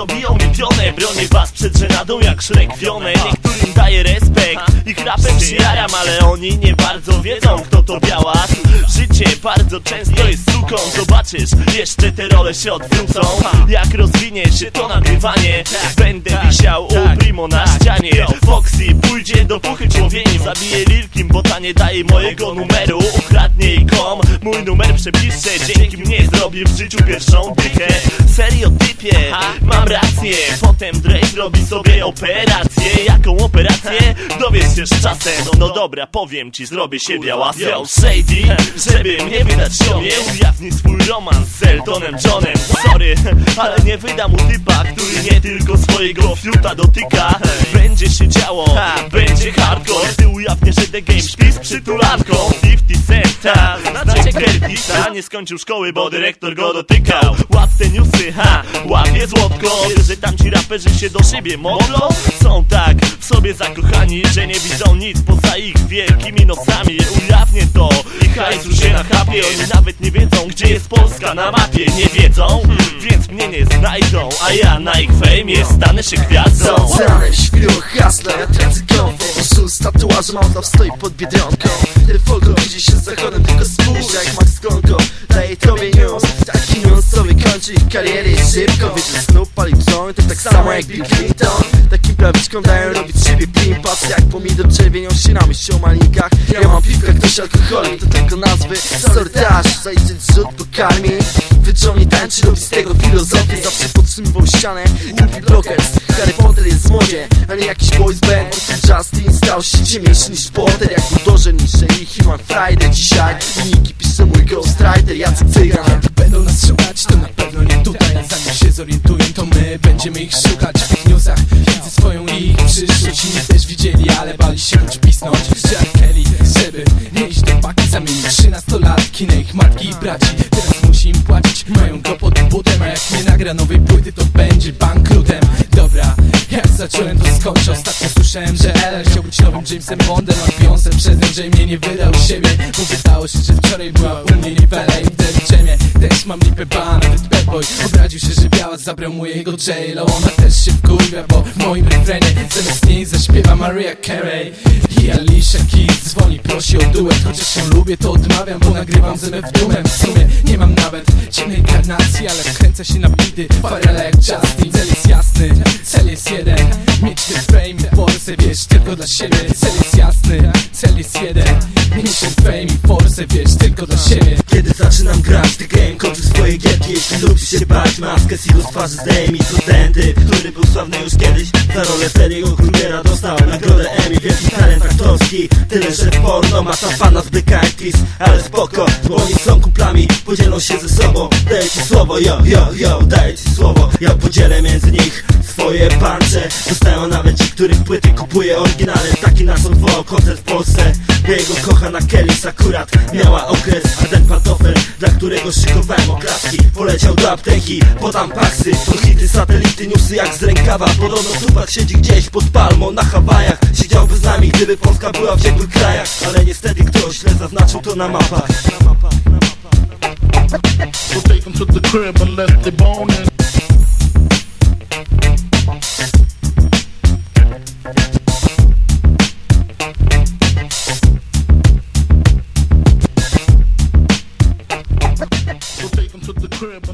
co biją mi pionę Bronię was przed żenadą jak szrek wionę Niektórym Ich rapem się jaram, ale oni nie bardzo wiedzą kto to biała Życie bardzo często jest suką. Zobaczysz, jeszcze te role się odwrócą. Jak rozwinie się to nagrywanie Będę wisiał u Primo na ścianie. Foxy pójdzie do puchy człowieni Zabije Lilkim, bo ta nie daje mojego numeru. Ukradnie jej kom, mój numer przepisze Dzięki mnie zrobię w życiu pierwszą dychę. Serio typie, mam rację. Potem Drake robi sobie operację. Jaką operację? Dowiesz z czasem. No, no dobra, powiem ci, zrobię się biała Yo, Shady, żeby mnie wydać siomie Ujawni swój romans z Eltonem Johnem. Sorry, ale nie wydam mu typa Który nie tylko swojego fiuta dotyka. Będzie się działo, będzie hardcore. Ty ujawnię, że The Game śpi z przytulanką. 50 Cent, ta, znacie Gertisa Nie skończył szkoły, bo dyrektor go dotykał. Łap te newsy, ha, łapie złotko. Wiesz, że tamci raperzy się do siebie modlą? Są tak w sobie zakochani, że nie widzą nic poza ich wielkimi nosami Ujawnię to i hajsu się na chapie. Oni nawet nie wiedzą, gdzie jest Polska na mapie. Nie wiedzą, więc mnie nie znajdą A ja na ich fejmie stanę się gwiazdą. Zanem świrą hasla, ja tracę z tatuażem auta stoi pod Biedronką. Ten folklor widzi się z zachodem, tylko spójrz jak Max Konko Daje tobie news, taki news co wykończy kariery szybko. Wiesz, że Snoop palił joint, to tak samo jak Bill Clinton. Takim prawiczkom dają robić siebie pimpas Jak pomidor czerwienią się na myśl o malinkach Ja mam piwkę, ktoś alkoholik, to tylko nazwy Sorry też, zaliczyć zrzut po karmi. Wyczuł tańczy, robi z tego filozofię Zawsze podtrzymywał ścianę, lubi blockers Harry Potter jest w modzie, a nie jakiś boys band. Justin stał się ciemniejszy niż Potter Jak budoże niższe i Human Friday Dzisiaj linijki pisze mój ghostwriter Jacek Cygan. Będą nas szukać, to na pewno nie tutaj. Zanim się zorientują, to my będziemy ich szukać W tych newsach. Widzę swoją ich przyszłość Inni też widzieli, ale bali się choć pisnąć. R. Kelly, żeby nie iść do paki Zamienił trzynastolatki na ich matki i braci nagra nowej płyty, to będzie bankrutem. Dobra, jak zacząłem to skończę. Ostatnio słyszałem, że LL chciał być nowym Jamesem Bondem A Beyoncé przez że mnie nie wydał siebie. Bo wydało się, że wczoraj była u mnie nie w LA W też mam lipę ba, nawet bad boy Obraził się, że biała zabrał mu jego J-Lo Ona też się wkurwia, bo w moim refrenie Zamiast niej zaśpiewa Mariah Carey. I Alicia Keys dzwoni, prosi o duet Chociaż ją lubię, to odmawiam, bo nagrywam z MF Doomem. W sumie nie mam nawet ciemnej karnacji Ale wkręca się na bity, Farrella jak Justin. Cel jest jasny, cel jest jeden. Mieć ten i forsę, wiesz, tylko dla siebie. Cel jest jasny, cel jest jeden. Mieć ten i forsę, wiesz, tylko dla siebie zaczynam grać, the game kończy swoje gierki. Jeśli lubisz się bać, maskę z twarzy zdejmij. Ten typ, który był sławny już kiedyś. Za rolę Freddy'ego Krugera dostał nagrodę Emmy Wielki talent aktorski, tyle że w porno Ma tam fana z Black ale spoko Bo oni są kumplami, podzielą się ze sobą. Daję ci słowo, yo, yo, yo, daję ci słowo. Ja podzielę między nich swoje pancze. Dostają nawet ci, których płyty kupuję oryginalne Taki nasz odwołał koncert w Polsce jego kocha na Kellys akurat Miała okres, a ten pantofel Dla którego szykowałem okradki Poleciał do apteki, podam paksy To hity, satelity, newsy jak z rękawa. Podobno siedzi gdzieś pod palmą na Hawajach Siedziałby z nami, gdyby Polska była w ciepłych krajach. Ale niestety ktoś źle zaznaczył to na mapach. So take them to the crib crib